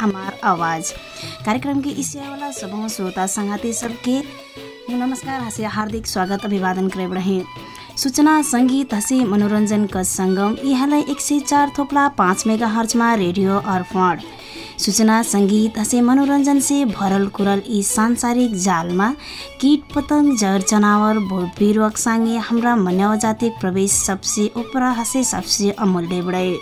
हमार आवाज। कार्यक्रम के इसियावाला सबों श्रोता संगाती सबके नमस्कार हसे हार्दिक स्वागत अभिवादन करे रहे। सूचना सङ्गीत हँसी मनोरञ्जनका सङ्गम यहाँलाई एक सय चार थोप्ला पाँच मेगा हर्चमा रेडियो अर्पण। सूचना सङ्गीत हँसे मनोरञ्जन से भरल कुरल यी सांसारिक जालमा कीट पतंग जर जनावर भोट साङ्गे हाम्रा मन्याव जातिक प्रवेश सबसे उपरा हँसे सबसे अमूल्य बढे।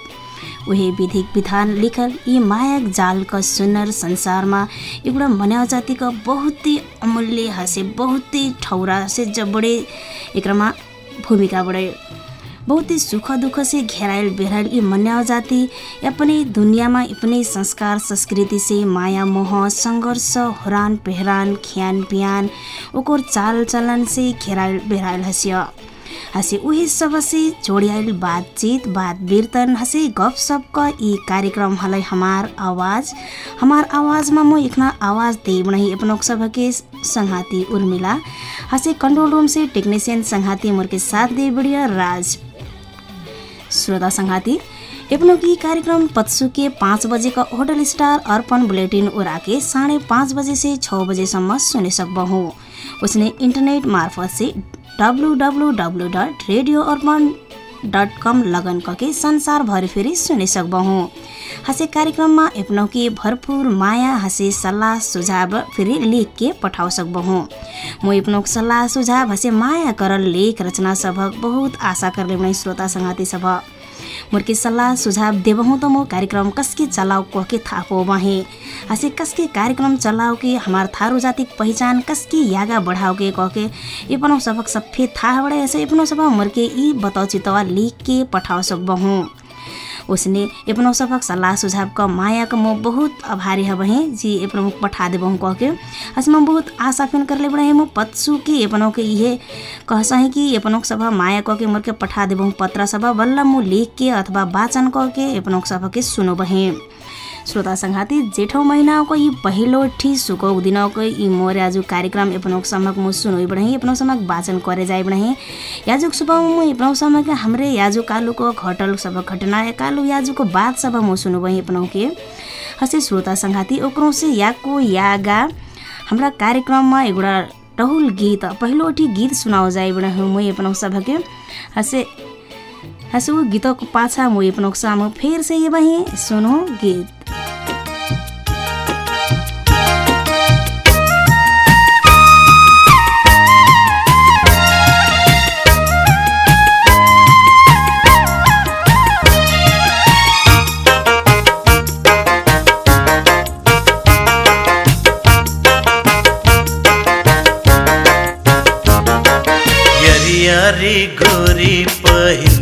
उही विधिक विधान लिखल यी मायक जालका सुन्दर संसारमा एउटा मन्याव जातिका बहुतै अमूल्य हँसे बहुतै ठौरा हँसे जबडे भूमिका बढे। बहुत सुख दुख से घेरायल बेहरायल ये मन्याव जाति अपने दुनियामा अपने संस्कार संस्कृति से माया मोह सङ्घर्ष होरान पेहरान ख्यान पियान ओकर चाल चलन से घेरायल बेहरायल हँस्य। हँसे उही सब से जोड़ियाल बातचीत बात वीरतन हँसे गप सप का ये कार्यक्रम हलै हमार आवाज हमार आवाजमा म इतना आवाज दे नहीं अपनों सबके संघाती उर्मिला। हँसे कंट्रोल रूम से टेक्नीशियन संघाती मोर के साथ दे बढ़िया राज। श्रोता संघाती एपनो की कार्यक्रम पत्सु के पाँच बजे का होटल स्टार अर्पण बुलेटिन उराके साढ़े पाँच बजे से छः बजेसम्म सुने सकबहु उसने इंटरनेट मार्फत से W W dot radio Arpan dot com log on कके संसारभरि फेरि सुनि सकबहु हँसे कार्यक्रममा एपनौ कि भरपूर माया हँसे सल्लाह सुझाव फेरि लेख के पठाउ सकबहु म एपनौक सल्लाह सुझाव हँसे माया करल लेख रचना सभक बहुत आशा करले श्रोता संगाती सभ। मोरके सल्लाह सुझाव देबहु त म कार्यक्रम कसके चलाउ कहके पो बहे हँसे कसके कार्यक्रम चलाओ के हमार थारू जातिक पहिचान कसके यागा बढ़ाओ के कहके। एपनौ सबक सफे थाहा ऐसे एपनौ सब मोरके ई बताउ चितवा लिख के पठाओ सकबहु। उसने एपनौ सबक सल्लाह सुझाव क माया क म बहुत आभारी हबहे जी एपनौ मुख पठा देबहु कहके। हस म बहुत आशा फिन करले बड़े म पत्सु के एपनौ के इहे कहसहे कि एपनौ सब माया क के मोरके पठा देबहु पत्र सब बल्ल मु लेख के अथवा वाचन क के सब के श्रोता संघाती जेठौँ महिनाको यी पहिलो ठी सुकौक दिनको यी मोर आज कार्यक्रम एपनौक समक मु सुनोइ बढही एपनौ समक वाचन करे जाय बढही याजुक सुबह मु एपनौ समक हमरे याजु कालुको घटल सब घटना कालु याजुको बात सब मु सुनु बही एपनौ के हसे श्रोता संघाती ओकरो से याको यागा हाम्रा कार्यक्रममा एउटा टहुल गीत पहिलोटी गीत सुनाओ जाय बढही मु एपनौ सबके हसे हसे ऊ गीतको पाछा मु एपनौ सामु फेर से ये सुनो गीत। यारी गोरी पहिन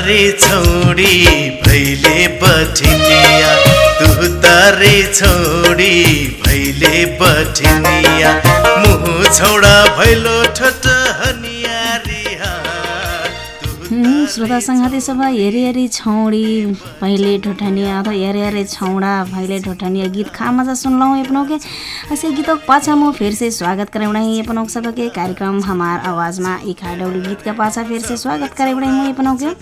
तू तारी छोडी भैले बठिनिया। तू तारी छोडी भैले बठिनिया। मुह छौडा भैलो ठट श्रोता सङ्घाती सभा हेरी हेरी छौडी भैले ढोठनिया अथवा हेरे हेरे छौडा भैले ढोठनिया गीत खा मजा सुनलौँ अपनों के? ऐसे गीतों पाछा मुँह फिर से स्वागत करे बढ़ाई अपनों के? सबके कार्यक्रम हमार आवाज़मा एक हाडौली गीत का पाछा फिर से स्वागत करे बढ़ाई मुँह अपनों के?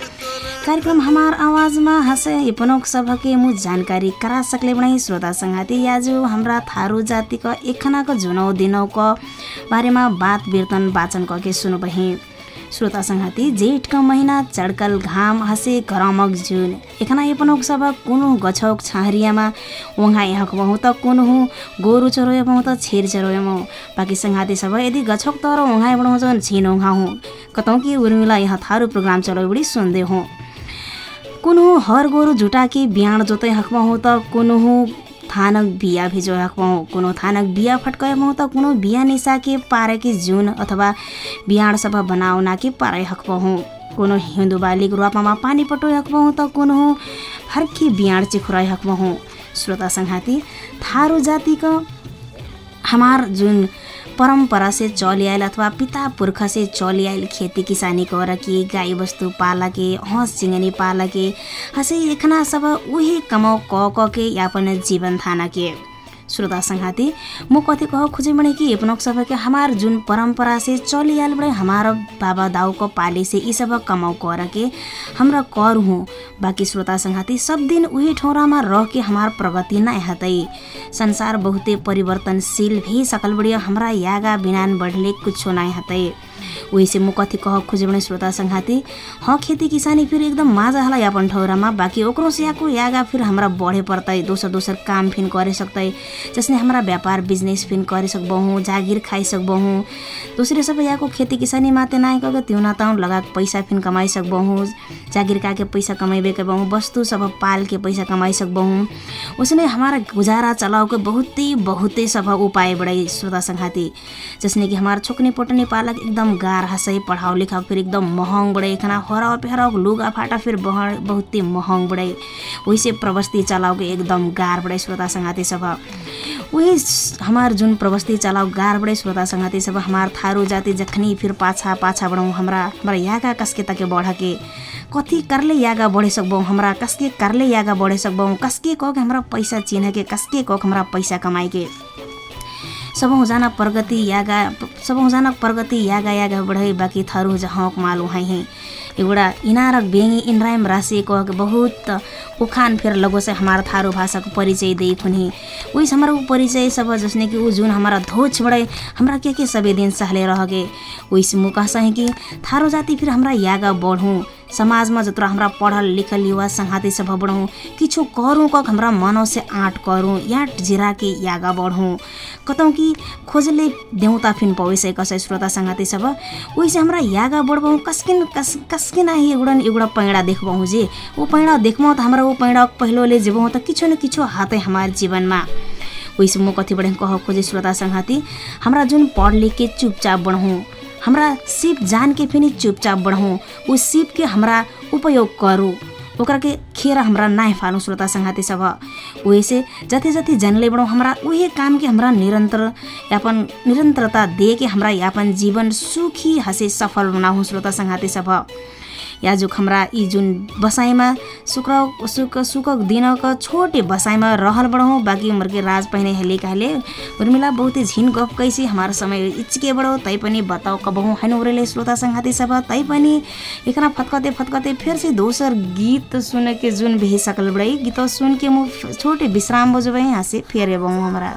कार्यक्रम हमार आवाज़मा हँसे अपनों के सबके मुँह जानकारी करा सकले बढ़ाई श्रोता सङ्घाती आज हाम्रा थारू जातिको एकखनाको जुनौ दिनौको बारेमा बात बिर्तन वाचन कके सुनु श्रोता सङ्घाती जेठका महिना चड्कल घाम हसे घरमक जुन। एखना एपनोक सब कुनु गछौक छाहरियामा। वहाँ यहाँको बहु त कुनु गोरु चरोय बहु त छेर चरोय मौ। बाँकी सङ्घाती सब यदि गछौक तर वहाँ जन छिन वहाँ हुँ। कतौँ कि उर्मिला यहाँ थारू प्रोग्राम चलो बढी सुन्दै हुँ। कुनु हर गोरु झुटाकी बिहान जोतै हकमा हो त कुनु थानक बिया भिजो हकमाउ कुनो थानक बिया फटकायमाउ त कुनो बिया निसाके पारेकी जुन अथवा बिहान सभा बनाउनाके पारै हकमाउ कुनो हिउँदो बालिक रुवापामा पानी पटोय हकमाउ त कुनो फर्की बिहान चिखुराइ हकमाउ श्रोता सङ्घाती थारू जातिको हमार जुन परम्परा से चली आयल अथवा पिता पुर्ख से चली खेती किसानी कर के गाई वस्तु पाल के हँस चिंगनी पाल के हसे एखना सब उही कमाउ क के यापन जीवन थाना के। श्रोता संघाती म कथी कह खोजे बड़े कि अपनोक सब के हमार जुन परंपरा से चली आयल बड़े हमार बाबा दाऊ को पाले से ई सब कमाउ कर के हमरा कर हूँ। बाकी श्रोता संघाती सब दिन उही ठौरामा रह के हमार प्रगति नै हतै। संसार बहुते परिवर्तनशील भी सकल बड़िया हमरा यागा बिनान बढ़ले कुछो नै हतै। वैसे म कथी कह खोजे बने श्रोता संघाती हाँ खेती किसानी फिर एकदम माजा हला अपन ठौरामा बाकी ओकरो से याको यागा फिर हमरा बढ़े पड़तै दोसर दोसर काम फिन करे सकतै जसने हमरा व्यापार बिजनेस फिन करे सकबहु जागिर खाइ सकबहु दोसरे सब याको खेती किसानी माते नाय कके तिउना ताउ लगा के पैसा फिन कमाइ सकबहु जागिर काके पैसा कमाइबे करबहु वस्तु सब पाल के पैसा कमाइ सकबहु उसने हमारा गुजारा चलाओ के बहुते बहुते सब उपाय बड़ाई श्रोता संघाती जसने कि हमार छोकनी पोटनी पालक एकदम गार हंसई पढ़ाओ लिखाओ फिर एकदम महंग बड़े खाना हराओ पेहराओ लुगा फाटा फिर बह बहुते महंग बड़े वैसे प्रवस्ती चलाओ के एकदम गार बड़े श्रोता संघाती सब वही हमार जुन प्रवस्ती चलाओ गार बड़े श्रोता संघाती सब हमार थारू जाति जखनी फिर पाछा पाछा बढौँ हमरा हमरा यागा कसके तके बढ़ के कथी करले यागा बढ़े सकबौ हमरा? कसके करले यागा बढ़े सकबौ? कसके कह के हमरा पैसा चिन्ह के कसके कह के हमरा पैसा कमाइ के सबौँ प्रगति यागा, सबौँ जना प्रगति यागा यागा बढै बाँकी थरू हौक माल उहाँ हैं। एउटा इनारक बेङ्गी इनराइम राशि कह बहुत उखान फेर लगो से हमारा थारू भाषा को परिचय दे खुनी उस हमारा वो परिचय सब जसने कि ऊ जुन हमारा धोच बड़े हमरा के के सबे दिन सहले रह गे उस मुँह कि थारू जाति फिर हमरा यागा बढ़ूँ। समाजमा जत्रो हाम्रा पढल लिखल युवा संघाती सब बढौँ। किछो करूँ कक हमरा मनो से आँट करूँ याट जिरा के यागा बढ़ूँ। कतौँ कि खोजले देउता फिन पवेसे कसै श्रोता संघाती सब ओइसे हमरा यागा बढ़बहु कसकिन कस कसकिन आही एगुडन एगुडा पैडा देखबहु जे। ओ पैडा देखबहु त हमरा ओ पैडा पहिलोले जेबहु त किछो न किछो हातै हमार जीवनमा ओइसे म बढे कह खोजे श्रोता संघाती। हमरा जुन पढ लिख के चुपचाप बढ़हौँ हमरा सिप जान के फेरि चुपचाप बढ़हौँ ऊ सिप के हमरा उपयोग करू। ओकरा के खेर हमरा नाय फालू श्रोता संघाती सब वैसे जति जति जनले बढौँ। हमरा उहे काम के हमरा निरन्तर यापन निरन्तरता दे के हमरा यापन जीवन सुखी हँसे सफल बनाहु श्रोता संघाती सब याजुक हमरा यी जुन बसाइमा सुक्र सुक सुकक दिनक छोटे बसाइमा रहल बढौँ। बाँकी उम्रके राज पहिने हेले कहले। उर्मिला बहुते झिन गफ कैसी हमार समय इचके बढो तै पनि बताओ कबहु हैन उरेले श्रोता संघाती सब तै पनि एकरा फतकते फतकते फेर से दोसर गीत सुने के जुन भेज सकल बड़ै। गीत सुन के मु छोटे विश्राम बजबै यहाँ से फेर एबहु हमरा।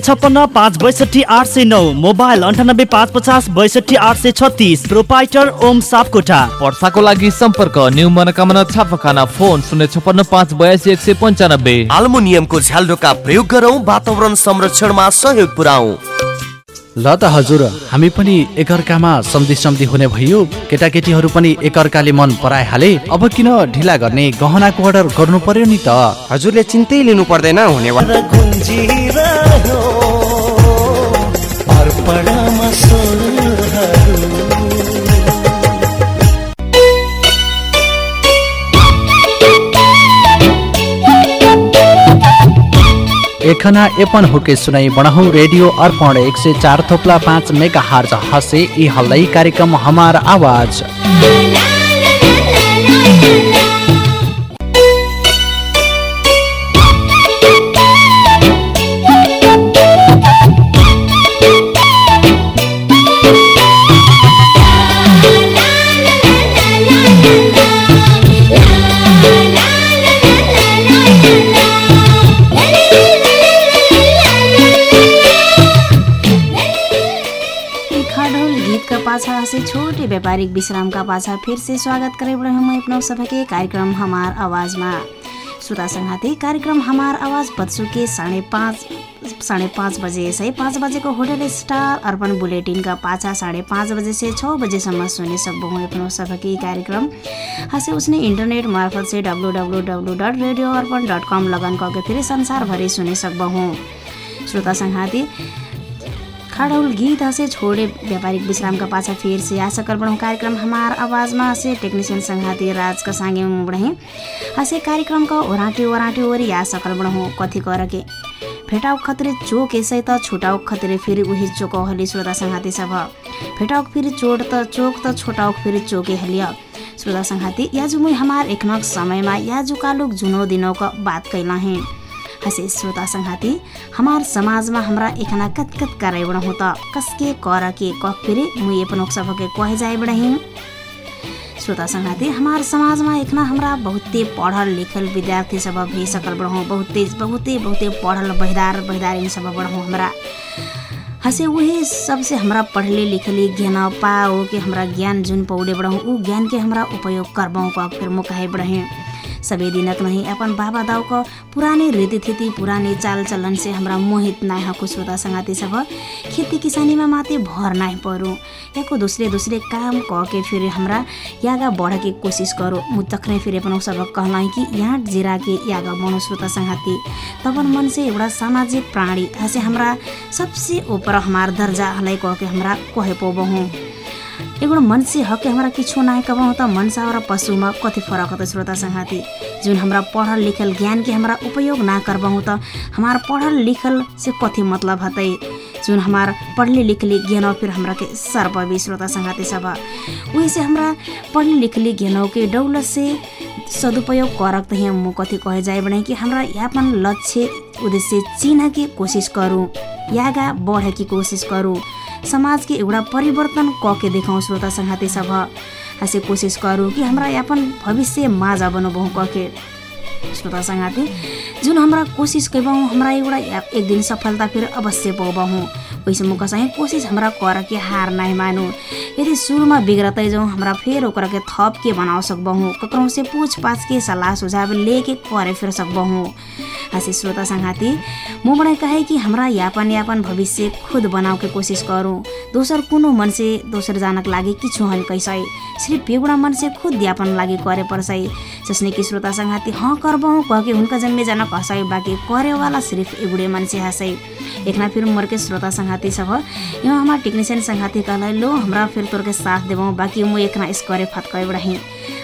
छप्पन्न पाँच बैसठी आठ सय नौ मोबाइल अन्ठानब्बे पाँच पचास बैसठी आठ सय छत्तिस प्रोपाइटर ओम सापकोटा वर्षाको लागि सम्पर्क न्यू मनोकामना छापाखाना फोन शून्य छप्पन्न पाँच बयासी एक सय पन्चानब्बे। आल्मुनियमको झ्यालडोका प्रयोग गरौँ वातावरण संरक्षणमा सहयोग पुऱ्याउ ल त हजुर हामी पनि एकअर्कामा सम्धि सम्धि हुने भयो। केटाकेटीहरू पनि एकअर्काले मन पराइहाले। अब किन ढिला गर्ने गहनाको अर्डर गर्नु पर्यो नि त? हजुरले चिन्तै लिनु पर्दैन हुने एखना एपन हुके सुनाई बढाउँ। रेडियो अर्पण एक सय चार थोप्ला पाँच मेगा हार्ज हसे यी हल्दै कार्यक्रम हमार आवाज। व्यापारिक विश्राम का पाछा फिर से स्वागत करे बड़े हम कार्यक्रम हमार आवाज में श्रोता संघाती कार्यक्रम हमार आवाज बच्चों के साढ़े पाँच साढ़े पाँच बजे से पाँच बजे को होटल स्टार अर्पण बुलेटिन का पाछा साढ़े पाँच बजे से छः बजेसम्म सुने सकबो हूँ अपनो सभा के कार्यक्रम। हसे उसने इंटरनेट मार्फत से W W W dot radio Arpan dot com log on करके फिर संसार भरी सुने सकबो श्रोता संघाती खड़ौल गीत हसे छोड़े व्यापारिक विश्राम का पाछा फिर से आ सकल बढौँ कार्यक्रम। हमार आवाजमा हसे टेक्निशियन संघाती राज का सांगे में बढ़े। हसे कार्यक्रम का ओराटे ओराटे ओरी आ सकल बढौँ कथी कर के फेटाउ खतरे चोक ऐसै त छुटाउ खतरे फेरि उही चोक हली श्रोता संघाती सब फेटाउ फेरि चोट त चोक त छोटाउ फेरि चोके हलिय श्रोता संघाती याजु मुई हमार एकनक समयमा याजु कालुक जुनो दिनौ का बात कैला हैं हसे श्रोता संघाती हमार समाजमा हाम्रा एकना कत कत कराइ बढौँ त कसके कर के कक फेरि मुई अपनोक सबके कहे जाए बढहिन् श्रोता संघाती हमार समाजमा एकना हमरा बहुते पढल लिखल विद्यार्थी सब भी सकल बढौँ बहुते बहुते बहुते पढल बहिदार बहिदारिन सब बढौँ हमरा। हसे उहे सबसे हमरा पढ़ले लिखले ज्ञान पाओ के हमरा ज्ञान जुन पौडे बढौँ ऊ ज्ञान के हमरा उपयोग करबौँ कक फिर मुकाहे बढहें सबे दिनक नहीं अपन बाबा दाऊ का पुराने रीतिथिति पुराने चाल चलन से हमरा मोहित नाय श्रोता संगाती सब खेती किसानी में माते भर नाय परू। याको दूसरे दूसरे काम कह के फिर हमरा यागा बढ़ के कोशिश करो मुतखने फिर अपन सब कहला कि यहाँ जिरा के यागा बनो श्रोता संगाती तबन मन से एउटा सामाजिक प्राणी हसे हमरा सबसे ऊपर हमार दर्जा कह के हमरा कहे पोबहूँ। एगो मनुष्य हके हमरा किछो नाय कबहु त मनसा और पशुमा कति फरक त श्रोता संघाती जुन हमरा पढ़ल लिखल ज्ञान के हमरा उपयोग ना करबहु त हमार पढ़ल लिखल से कथी मतलब हतै? जुन हमार पढ़ले लिखले ज्ञान फिर हमरा के सर्ववी श्रोता संघाती सब। वही से हमरा पढ़ले लिखले ज्ञान के डौलत से सदुपयोग करक त हम कथी कहे जाए बने कि हमरा यापन लक्ष्य उद्देश्य चिन्ह के कोशिश करूँ। यागा बढ़े की कोशिश करूँ। समाज के एउटा परिवर्तन क के देखाउँ श्रोता संघाती सब हसे कोसिस करू कि हमरा यापन भविष्य माझा बनबहु कके। श्रोता सङ्गाती जुन हमरा कोसिस कैबहु हमरा एउटा एक दिन सफलता फिर अवश्य पाउबहु। वैसे म कसै कोसिस हमरा कर के हार नहीं मानु। यदि सुरुमा बिगड़तै जाउँ हमरा फेर ओकरा के थप के बनाव सकबहु। ककरों से पूछ के सलाह सुझाव लेके करे फिर सकबहु। हसी श्रोता संघाती म बड़े कहे कि हमरा यापन यापन भविष्य खुद बनाव के कोशिश करूँ दोसर कोनो मन से दोसर जानक लागे किछु हन कैसै। सिर्फ एगुड़ा मन से खुद यापन लागे करे पर्सै। जसने कि श्रोता संघाती हाँ करबहु कह के हुनका जन्मे जनक हँसै बाकी करे वाला सिर्फ एगुड़े मन से हँसै। एकना फिर मोर के श्रोता संघाती सब यहाँ हमार टेक्नीशियन संघाती कहलै लो हमरा फिर तोर के साथ देबहु बाकी म एकना इस करे फतकै बड़ही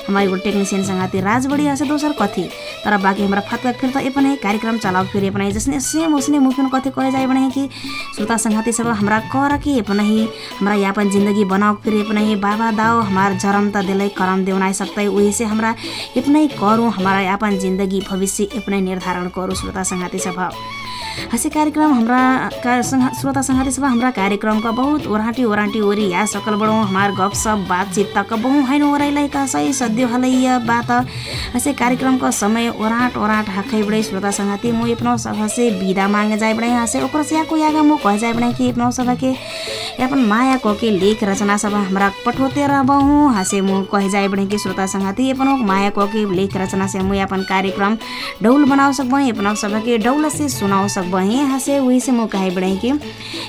हमारे एगो टेक्नीशियन संघाती राज बड़ी हसे दोसर कथी? तर बाकी हमरा फतक फिर त अपन है कार्यक्रम चलाओ फिर अपन है जसने सेम उसने मुफिन कथी कहे जाए बने कि श्रोता संघाती सब हमरा कर के अपन ही हमरा यापन जिंदगी बनाओ फिर अपन ही बाबा दाओ हमार जरम त दिलै करम देउनाइ सक्तै वही से हमरा अपनै करूँ हमारा यापन जिंदगी भविष्य अपनै निर्धारण करूँ श्रोता संघाती सब हसे कार्यक्रम हमरा का श्रोता संघाती सब हमरा कार्यक्रम का बहुत ओराटी ओराटी ओरी या सकल बड़ो हमार गप सब बातचीत तक बहु हैन ओरैलाई का सही सद्यो हलैया बात। हसे कार्यक्रम का समय ओराट ओराट हखै बड़े श्रोता संघाती मु अपनो सब से विदा मांगे जाए बड़े हसे। ओकर से को यागा मु कह जाए बड़े कि अपनो सब के अपन माया को के लेख रचना सब हमरा पठोते रहबहु हसे मु कह जाए बड़े कि श्रोता संघाती अपनो माया को के लेख रचना से मु अपन कार्यक्रम डौल बनाओ सकबही अपना सब के डौल से सुनाओ सकबही हसे वही से मु कहे बड़े कि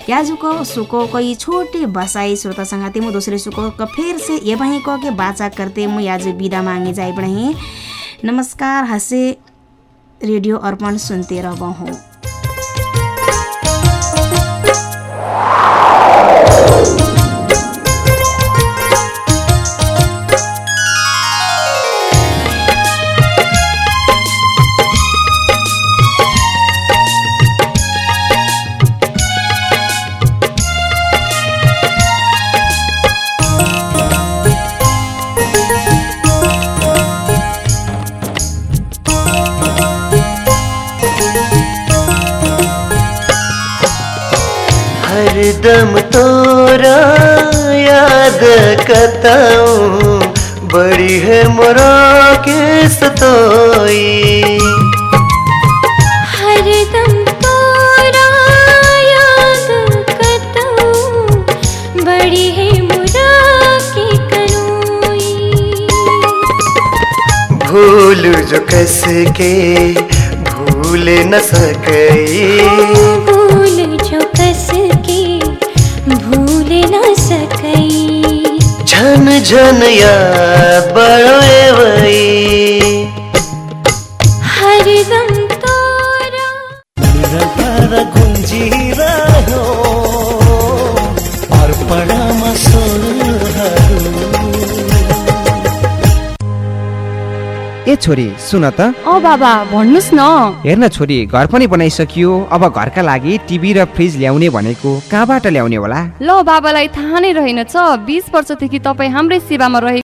याजुको सुको कोई छोटे बसाई श्रोता संघाती मु दूसरे सुको का फिर से ये वही कह के बाचा करते मु याजु विदा मांगे जाए बड़े नमस्कार हसे रेडियो अर्पण सुनते रहबहु हरदम तोरा याद कताऊं बड़ी है मोरा के सतोई तोरा याद बड़ी है मुरा की करोई। भूल जो कस के भूल न सकई। झन झन याद बड़े छोरी सुन त। अ बाबा भन्नुहोस् न। हेर्न छोरी घर पनि बनाइसकियो अब घरका लागि टिभी र फ्रिज ल्याउने भनेको कहाँबाट ल्याउने होला? ल बाबालाई थाहा नै रहेनछ। बिस वर्षदेखि तपाईँ हाम्रै सेवामा रहे